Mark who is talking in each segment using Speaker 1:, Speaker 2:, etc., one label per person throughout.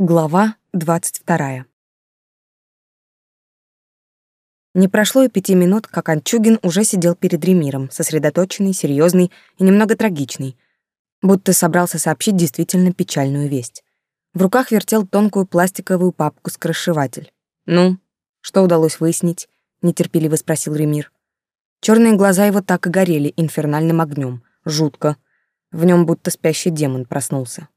Speaker 1: Глава 22. Не прошло и пяти минут, как Анчугин уже сидел перед Ремиром, сосредоточенный, серьезный и немного трагичный, будто собрался сообщить действительно печальную весть. В руках вертел тонкую пластиковую папку скрошеватель. «Ну, что удалось выяснить?» — нетерпеливо спросил Ремир. Черные глаза его так и горели инфернальным огнем, жутко. В нем будто спящий демон проснулся.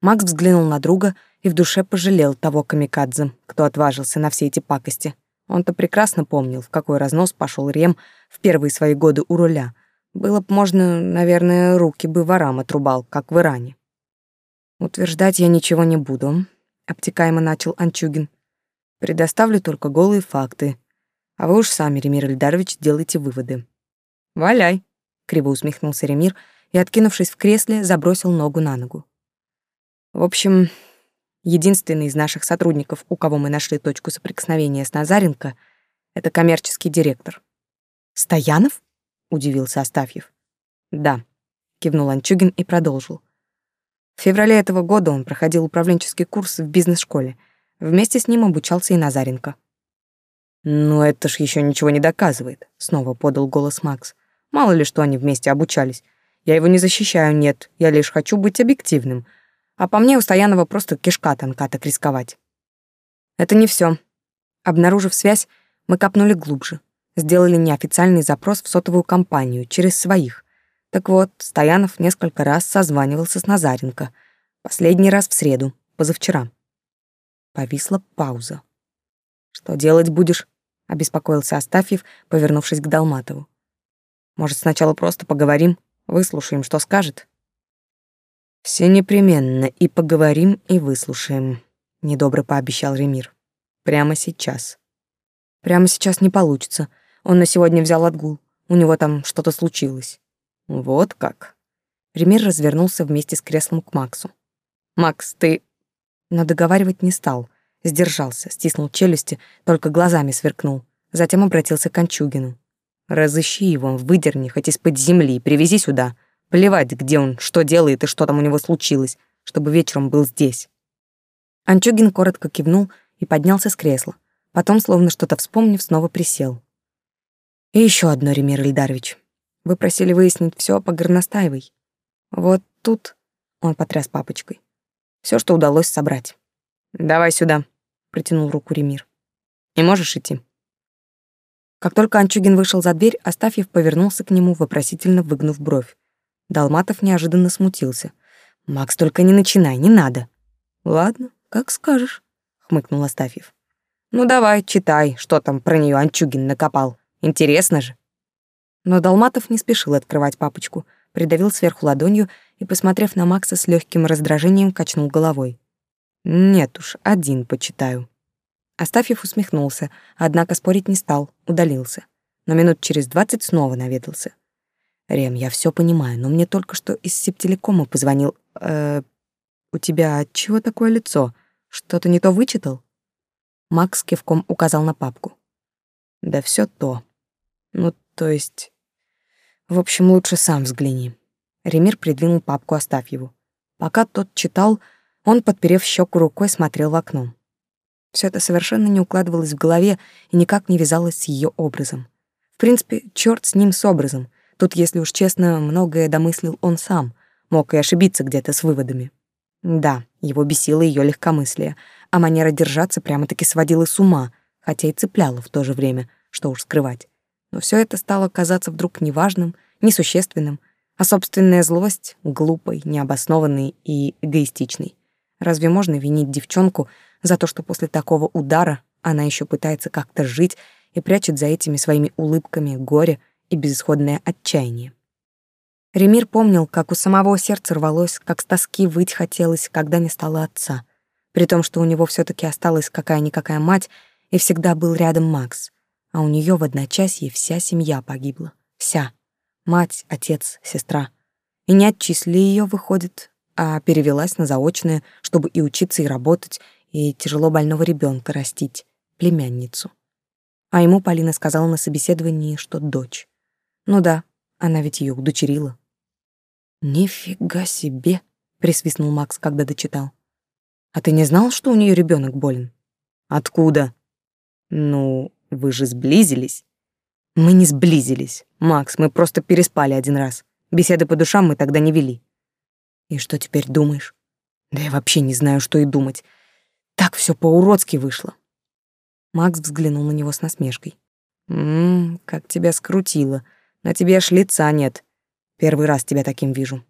Speaker 1: Макс взглянул на друга и в душе пожалел того камикадзе, кто отважился на все эти пакости. Он-то прекрасно помнил, в какой разнос пошел Рем в первые свои годы у руля. Было бы можно, наверное, руки бы ворам отрубал, как в Иране. «Утверждать я ничего не буду», — обтекаемо начал Анчугин. «Предоставлю только голые факты. А вы уж сами, Ремир Эльдарович, делайте выводы». «Валяй», — криво усмехнулся Ремир и, откинувшись в кресле, забросил ногу на ногу. В общем, единственный из наших сотрудников, у кого мы нашли точку соприкосновения с Назаренко, это коммерческий директор. «Стоянов?» — удивился Астафьев. «Да», — кивнул Анчугин и продолжил. В феврале этого года он проходил управленческий курс в бизнес-школе. Вместе с ним обучался и Назаренко. «Но это ж еще ничего не доказывает», — снова подал голос Макс. «Мало ли, что они вместе обучались. Я его не защищаю, нет. Я лишь хочу быть объективным. А по мне у Стоянова просто кишка тонка так рисковать. Это не все. Обнаружив связь, мы копнули глубже. Сделали неофициальный запрос в сотовую компанию через своих. Так вот, Стоянов несколько раз созванивался с Назаренко. Последний раз в среду, позавчера. Повисла пауза. «Что делать будешь?» — обеспокоился Астафьев, повернувшись к Долматову. «Может, сначала просто поговорим, выслушаем, что скажет?» Все непременно и поговорим, и выслушаем, недобро пообещал Ремир. Прямо сейчас. Прямо сейчас не получится. Он на сегодня взял отгул. У него там что-то случилось. Вот как. Ремир развернулся вместе с креслом к Максу. Макс, ты но договаривать не стал. Сдержался, стиснул челюсти, только глазами сверкнул. Затем обратился к Анчугину. «Разыщи его, выдерни хоть из-под земли, привези сюда. Плевать, где он, что делает и что там у него случилось, чтобы вечером был здесь. Анчугин коротко кивнул и поднялся с кресла. Потом, словно что-то вспомнив, снова присел. «И еще одно, Ремир Ильдарович. Вы просили выяснить все по Горностаевой. Вот тут...» — он потряс папочкой. Все, что удалось собрать». «Давай сюда», — протянул руку Ремир. «Не можешь идти?» Как только Анчугин вышел за дверь, Астафьев повернулся к нему, вопросительно выгнув бровь. Долматов неожиданно смутился. «Макс, только не начинай, не надо». «Ладно, как скажешь», — хмыкнул Астафьев. «Ну давай, читай, что там про нее Анчугин накопал. Интересно же». Но Долматов не спешил открывать папочку, придавил сверху ладонью и, посмотрев на Макса с легким раздражением, качнул головой. «Нет уж, один почитаю». Астафьев усмехнулся, однако спорить не стал, удалился. Но минут через двадцать снова наведался. Рем, я все понимаю, но мне только что из септелекома позвонил. Э, у тебя чего такое лицо? Что-то не то вычитал? Макс кивком указал на папку. Да все то. Ну, то есть... В общем, лучше сам взгляни. Ремир придвинул папку, оставь его. Пока тот читал, он, подперев щеку рукой, смотрел в окно. Все это совершенно не укладывалось в голове и никак не вязалось с ее образом. В принципе, черт с ним с образом — Тут, если уж честно, многое домыслил он сам. Мог и ошибиться где-то с выводами. Да, его бесило ее легкомыслие, а манера держаться прямо-таки сводила с ума, хотя и цепляла в то же время, что уж скрывать. Но все это стало казаться вдруг неважным, несущественным, а собственная злость — глупой, необоснованной и эгоистичной. Разве можно винить девчонку за то, что после такого удара она еще пытается как-то жить и прячет за этими своими улыбками горе и безысходное отчаяние. Ремир помнил, как у самого сердце рвалось, как с тоски выть хотелось, когда не стало отца, при том, что у него все таки осталась какая-никакая мать, и всегда был рядом Макс, а у нее в одночасье вся семья погибла. Вся. Мать, отец, сестра. И не отчисли ее выходит, а перевелась на заочное, чтобы и учиться, и работать, и тяжело больного ребенка растить, племянницу. А ему Полина сказала на собеседовании, что дочь. Ну да, она ведь ее удочерила. Нифига себе, присвистнул Макс, когда дочитал. А ты не знал, что у нее ребенок болен?
Speaker 2: Откуда? Ну, вы же сблизились.
Speaker 1: Мы не сблизились. Макс, мы просто переспали один раз. Беседы по душам мы тогда не вели. И что теперь думаешь? Да я вообще не знаю, что и думать. Так все по-уродски вышло. Макс взглянул на него с насмешкой. «Ммм, как тебя скрутило. На тебе ж лица нет. Первый раз тебя таким вижу.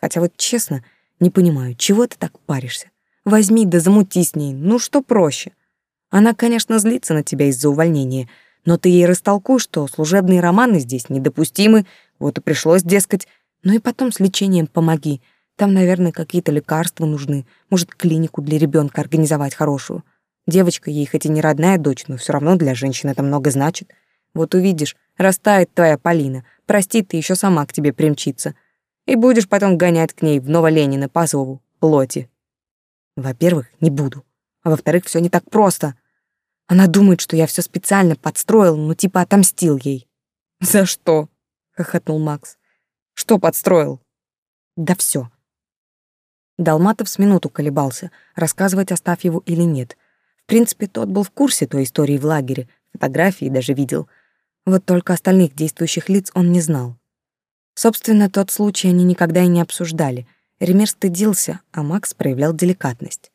Speaker 1: Хотя вот честно, не понимаю, чего ты так паришься? Возьми да замути с ней, ну что проще. Она, конечно, злится на тебя из-за увольнения, но ты ей растолкуй, что служебные романы здесь недопустимы, вот и пришлось, дескать. Ну и потом с лечением помоги. Там, наверное, какие-то лекарства нужны, может, клинику для ребенка организовать хорошую. Девочка ей хоть и не родная дочь, но все равно для женщины это много значит. — вот увидишь, растает твоя Полина, простит ты еще сама к тебе примчится. И будешь потом гонять к ней в Новоленина по зову, плоти. Во-первых, не буду. А во-вторых, все не так просто. Она думает, что я все специально подстроил, ну типа отомстил ей.
Speaker 2: За что? хохотнул Макс. Что подстроил?
Speaker 1: Да все. Долматов с минуту колебался, рассказывать оставь его или нет. В принципе, тот был в курсе той истории в лагере, фотографии даже видел — вот только остальных действующих лиц он не знал. Собственно, тот случай они никогда и не обсуждали. Ремер стыдился, а Макс проявлял деликатность.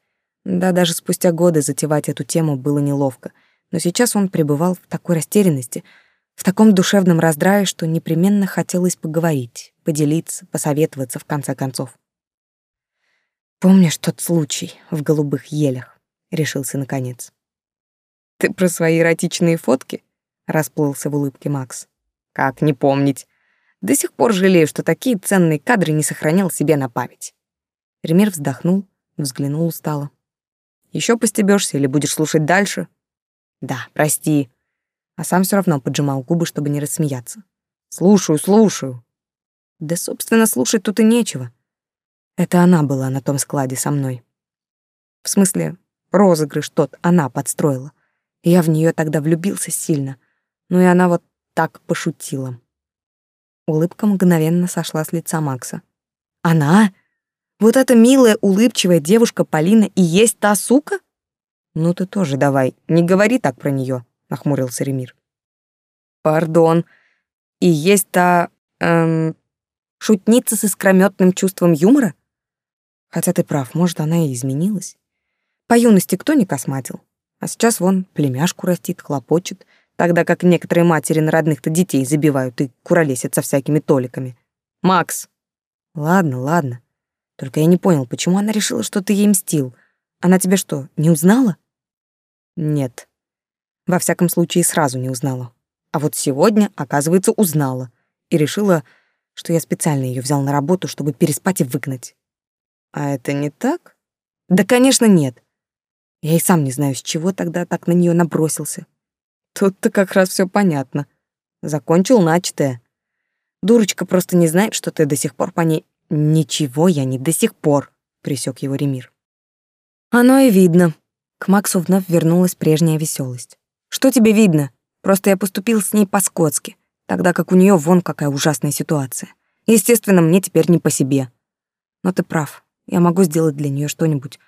Speaker 1: Да, даже спустя годы затевать эту тему было неловко, но сейчас он пребывал в такой растерянности, в таком душевном раздрае, что непременно хотелось поговорить, поделиться, посоветоваться в конце концов. «Помнишь тот случай в голубых елях?» — решился наконец.
Speaker 2: «Ты про свои эротичные фотки?» расплылся в улыбке Макс. Как не помнить? До сих пор жалею, что такие ценные кадры не сохранил себе на память.
Speaker 1: Ремер вздохнул, взглянул устало.
Speaker 2: Еще постебешься или будешь слушать дальше?
Speaker 1: Да, прости. А сам все равно поджимал губы, чтобы не рассмеяться.
Speaker 2: Слушаю, слушаю.
Speaker 1: Да, собственно, слушать тут и нечего. Это она была на том складе со мной. В смысле, розыгрыш тот она подстроила. Я в нее тогда влюбился сильно — ну и она вот так пошутила. Улыбка мгновенно сошла с лица Макса. «Она? Вот эта милая, улыбчивая девушка Полина и есть та сука?» «Ну ты тоже давай, не говори так про нее», — нахмурился Ремир.
Speaker 2: «Пардон. И есть та... Эм,
Speaker 1: шутница с искрометным чувством юмора? Хотя ты прав, может, она и изменилась. По юности кто не косматил? А сейчас вон племяшку растит, хлопочет, — тогда как некоторые матери на родных-то детей забивают и куролесят со всякими толиками. Макс! Ладно, ладно. Только я не понял, почему она решила, что ты ей мстил? Она тебя что, не узнала? Нет. Во всяком случае, сразу не узнала. А вот сегодня, оказывается, узнала. И решила, что я специально ее взял на работу, чтобы переспать и выгнать. А это не так? Да, конечно, нет. Я и сам не знаю, с чего тогда так на нее набросился. Тут-то как раз все понятно. Закончил начатое. Дурочка просто не знает, что ты до сих пор по ней... Ничего я не до сих пор, присек его Ремир. Оно и видно. К Максу вновь вернулась прежняя веселость. Что тебе видно? Просто я поступил с ней по-скотски, тогда как у нее вон какая ужасная ситуация. Естественно, мне теперь не по себе. Но ты прав, я могу сделать для нее что-нибудь.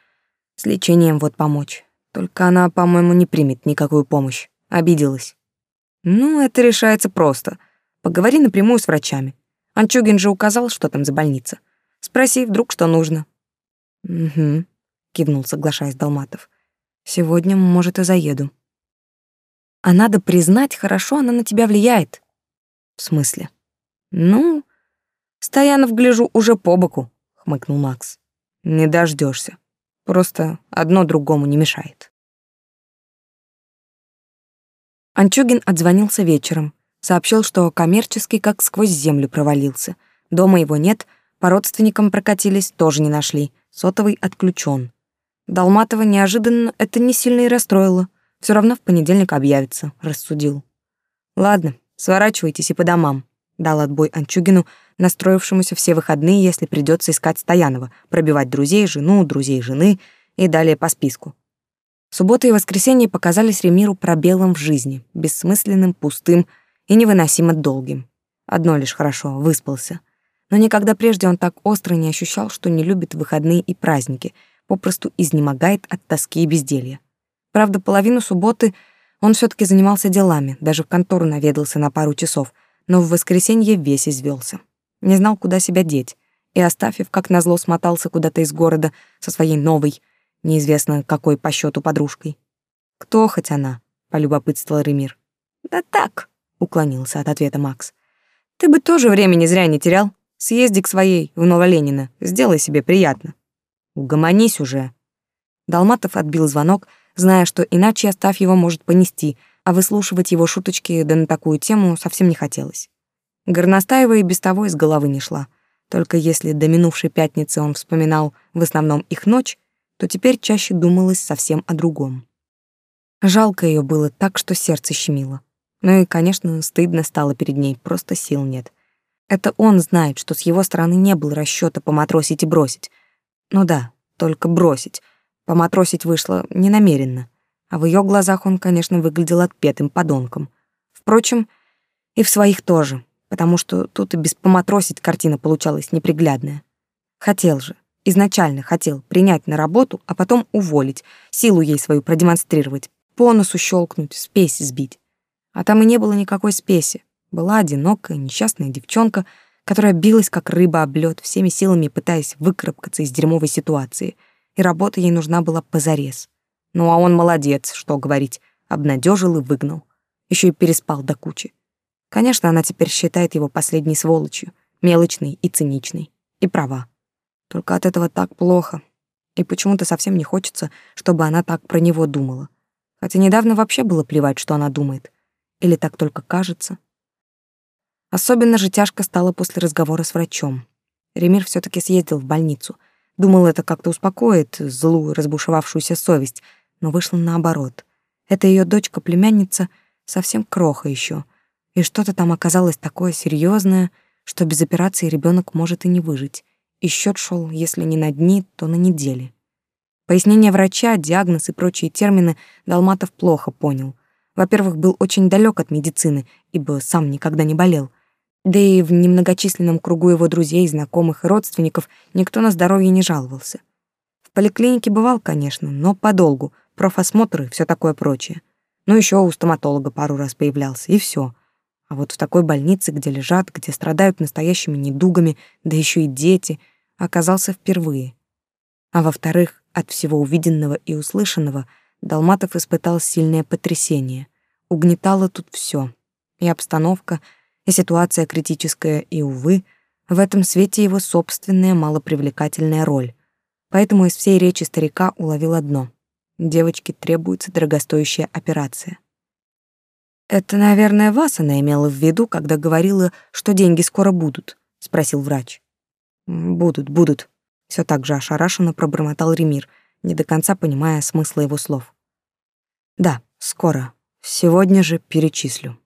Speaker 1: С лечением вот помочь. Только она, по-моему, не примет никакую помощь. Обиделась. Ну, это решается просто. Поговори напрямую с врачами. Анчугин же указал, что там за больница. Спроси вдруг, что нужно. Угу, кивнул, соглашаясь Долматов. Сегодня, может, и заеду. А надо признать, хорошо она на тебя влияет. В смысле? Ну, Стоянов, гляжу, уже по боку, хмыкнул Макс. Не дождешься. Просто одно другому не мешает. Анчугин отзвонился вечером, сообщил, что коммерческий как сквозь землю провалился. Дома его нет, по родственникам прокатились, тоже не нашли. Сотовый отключен. Долматова неожиданно это не сильно и расстроило. Все равно в понедельник объявится, рассудил. Ладно, сворачивайтесь и по домам, дал отбой Анчугину, настроившемуся все выходные, если придется искать Стоянова, пробивать друзей, жену, друзей жены и далее по списку. Суббота и воскресенье показались Ремиру пробелом в жизни, бессмысленным, пустым и невыносимо долгим. Одно лишь хорошо — выспался. Но никогда прежде он так остро не ощущал, что не любит выходные и праздники, попросту изнемогает от тоски и безделья. Правда, половину субботы он все таки занимался делами, даже в контору наведался на пару часов, но в воскресенье весь извелся. Не знал, куда себя деть, и, оставив как назло, смотался куда-то из города со своей новой — неизвестно какой по счету подружкой. «Кто хоть она?» — полюбопытствовал Ремир. «Да так», — уклонился от ответа Макс. «Ты бы тоже времени зря не терял. Съезди к своей, в Новоленина, сделай себе приятно». «Угомонись уже». Долматов отбил звонок, зная, что иначе остав его может понести, а выслушивать его шуточки да на такую тему совсем не хотелось. Горностаева и без того из головы не шла. Только если до минувшей пятницы он вспоминал в основном их ночь, то теперь чаще думалось совсем о другом. Жалко ее было так, что сердце щемило. Ну и, конечно, стыдно стало перед ней, просто сил нет. Это он знает, что с его стороны не было расчёта поматросить и бросить. Ну да, только бросить. Поматросить вышло ненамеренно. А в ее глазах он, конечно, выглядел отпетым подонком. Впрочем, и в своих тоже, потому что тут и без поматросить картина получалась неприглядная. Хотел же, Изначально хотел принять на работу, а потом уволить, силу ей свою продемонстрировать, по носу щелкнуть, спесь сбить. А там и не было никакой спеси. Была одинокая, несчастная девчонка, которая билась как рыба об лёд, всеми силами пытаясь выкарабкаться из дерьмовой ситуации. И работа ей нужна была позарез. Ну а он молодец, что говорить, обнадежил и выгнал. Еще и переспал до кучи. Конечно, она теперь считает его последней сволочью, мелочной и циничной. И права. Только от этого так плохо. И почему-то совсем не хочется, чтобы она так про него думала. Хотя недавно вообще было плевать, что она думает. Или так только кажется. Особенно же тяжко стало после разговора с врачом. Ремир все таки съездил в больницу. Думал, это как-то успокоит злую, разбушевавшуюся совесть, но вышло наоборот. Это ее дочка-племянница совсем кроха еще, и что-то там оказалось такое серьезное, что без операции ребенок может и не выжить и счет шел, если не на дни, то на недели. Пояснение врача, диагноз и прочие термины Долматов плохо понял. Во-первых, был очень далек от медицины, ибо сам никогда не болел. Да и в немногочисленном кругу его друзей, знакомых и родственников никто на здоровье не жаловался. В поликлинике бывал, конечно, но подолгу, профосмотры и все такое прочее. Ну еще у стоматолога пару раз появлялся, и все. А вот в такой больнице, где лежат, где страдают настоящими недугами, да еще и дети — оказался впервые. А во-вторых, от всего увиденного и услышанного Долматов испытал сильное потрясение. Угнетало тут все И обстановка, и ситуация критическая, и, увы, в этом свете его собственная малопривлекательная роль. Поэтому из всей речи старика уловил одно. Девочке требуется дорогостоящая операция. «Это, наверное, вас она имела в виду, когда говорила, что деньги скоро будут», — спросил врач. «Будут, будут», — все так же ошарашенно пробормотал Ремир, не до конца понимая смысла его слов. «Да, скоро. Сегодня же перечислю».